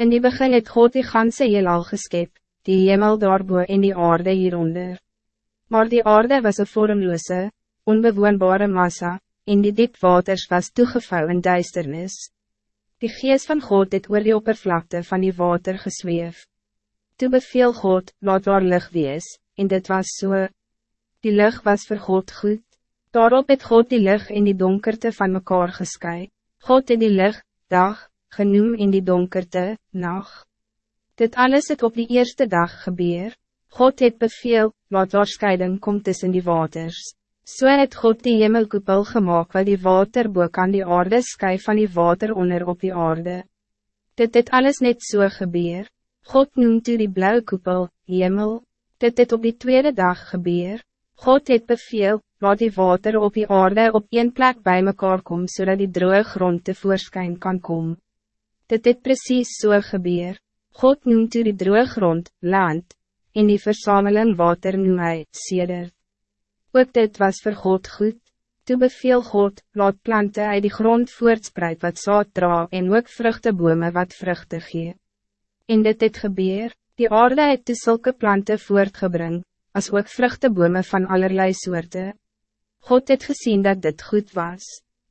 In die begin het God die ganse heelal geskep, die hemel daarboe en die aarde hieronder. Maar die aarde was een vormloze, onbewoonbare massa, en die diep waters was toegevouw in duisternis. Die geest van God het oor die oppervlakte van die water gesweef. Toe beveel God, laat daar licht wees, en dit was so. Die lucht was voor God goed. Daarop het God die lucht in die donkerte van mekaar geskei. God het die lucht, dag, genoem in die donkerte, nacht. Dit alles het op die eerste dag gebeur. God het beveel, wat daar scheiding komt tussen die waters. So het God die hemelkoepel gemaakt wat die water boek aan die aarde sky van die water onder op die aarde. Dit het alles net so gebeur. God noemt u die blauwe koepel, hemel. Dit het op die tweede dag gebeur. God het beveel, laat die water op die aarde op één plek bij mekaar kom, zodat die droge grond tevoorschijn kan komen. Dit het precies zo so gebeur. God noemt u die droge grond, land, en die verzameling water noem hy, seder. Ook dit was voor God goed. Toe beveel God, laat planten uit die grond voortspreid wat zaad dra en ook vruchtebome wat vruchten gee. En dit het gebeur, die aarde het toe sulke plante voortgebring, as ook vruchtebome van allerlei soorten. God het gezien dat dit goed was.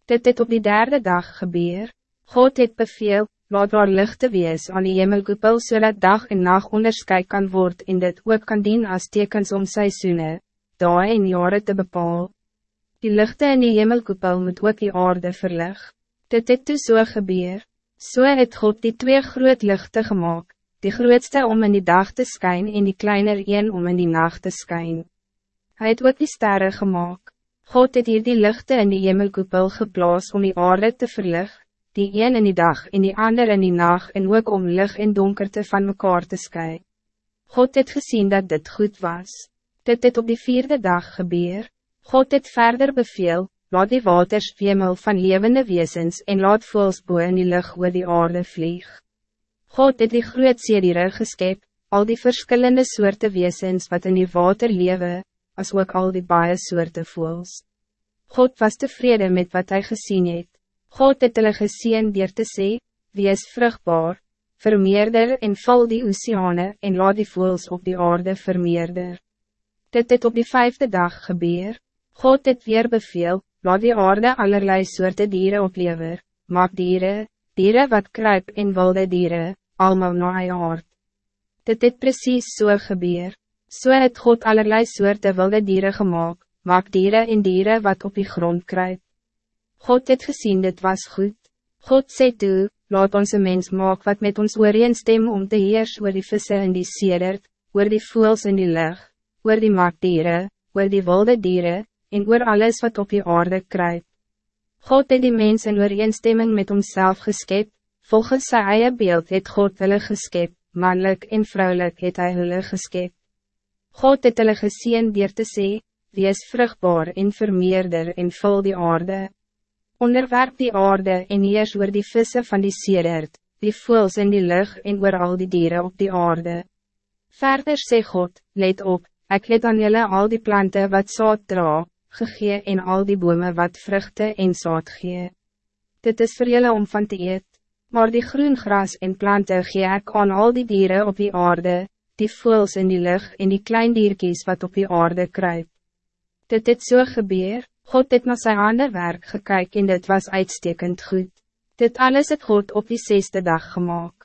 Dit het op die derde dag gebeur. God het beveel, laat waar lichte wees aan die hemelkoepel so dat dag en nacht onderscheid kan worden en dit ook kan dien als tekens om seisoene, dae en jare te bepaal. Die lichte in die hemelkoepel moet ook die aarde verlig. Dit het toe so gebeur. So het God die twee groot lichte gemaakt, die grootste om in die dag te schijnen en die kleiner een om in die nacht te schijnen. Hij het ook die sterren gemaakt. God het hier die lichte in die hemelkoepel geplaas om die aarde te verlig, die een in die dag en die ander in die nacht en ook om licht en donkerte van mekaar te sky. God het gezien dat dit goed was. Dit het op die vierde dag gebeur. God het verder beveel, laat die waters wemel van levende wezens en laat voels boe in die lucht oor die aarde vlieg. God het die groot sediere geskep, al die verschillende soorten wezens wat in die water leven, as ook al die baie soorte voels. God was tevreden met wat hij gezien het. God het hulle geseen dier te sê, wees vruchtbaar, vermeerder en val die oceane en laat die voels op die aarde vermeerder. Dit het op die vijfde dag gebeur. God het weer beveel, laat die aarde allerlei soorte dieren oplever, maak dieren, dieren wat kruip en wilde dieren, allemaal na hy aard. Dit het precies so gebeur. So het God allerlei soorte wilde dieren gemaakt, maak dieren en dieren wat op die grond kruip. God het gezien dit was goed. God sê toe, laat onze mens maak wat met ons stem om te heers oor die visse in die sedert, oor die voels in die lucht, oor die maakdieren, oor die wilde dieren, en oor alles wat op die aarde kruip. God het die mens in ooreenstemming met homself geskep, volgens sy eie beeld het God hulle geskep, mannelijk en vrouwelijk het hy hulle geskep. God het hulle geseen dier te sê, wees vruchtbaar en vermeerder en vul die aarde. Onderwerp die aarde en heers oor die vissen van die sedert, die voels in die lucht en oor al die dieren op die aarde. Verder sê God, let op, ik let aan jullie al die planten wat zaad dra, gegee en al die bomen wat vruchten en zaad gee. Dit is voor jullie om van te eet, maar die groen gras en planten gee ek aan al die dieren op die aarde, die voels in die lucht en die klein dierkies wat op die aarde kruip. Dit het so gebeur, God het na sy ander werk gekyk en dit was uitstekend goed. Dit alles het God op die zesde dag gemaakt.